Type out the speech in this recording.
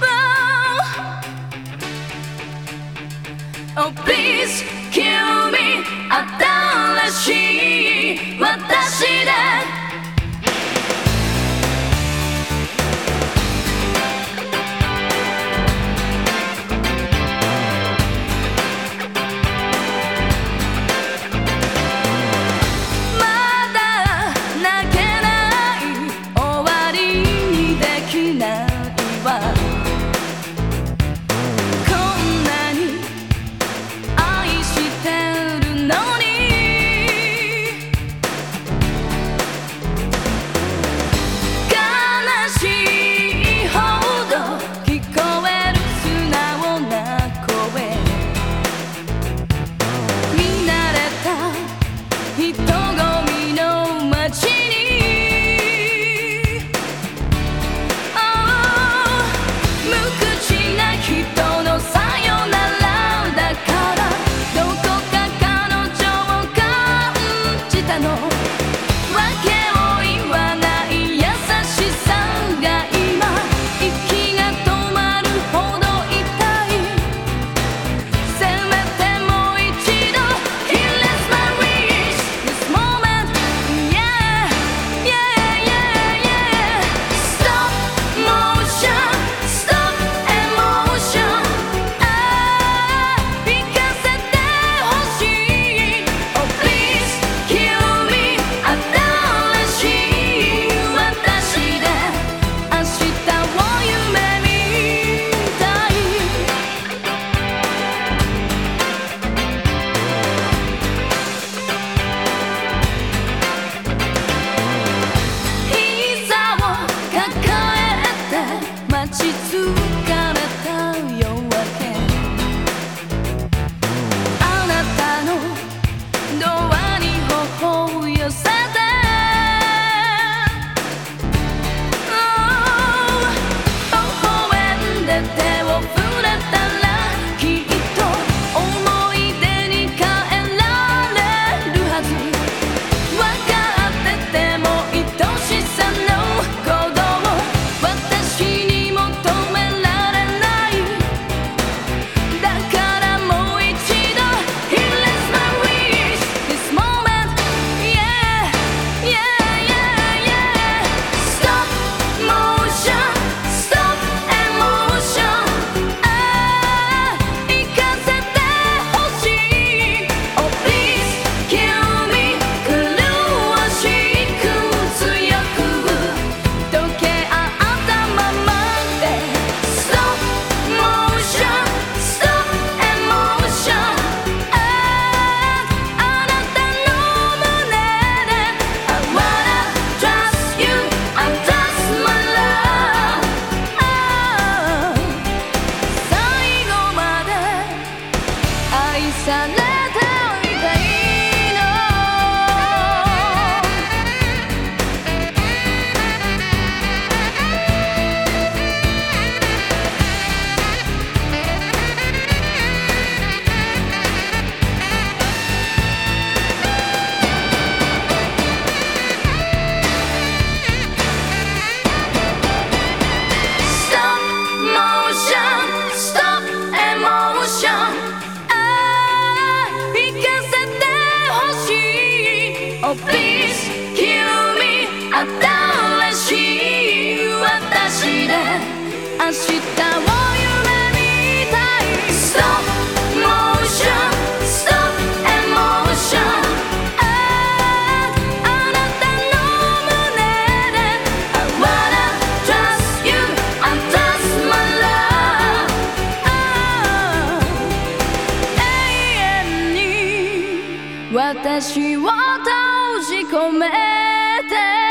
Oh. Oh, kill me, I don't let she, what does she do? don't go sound 明日を私を閉じ込めて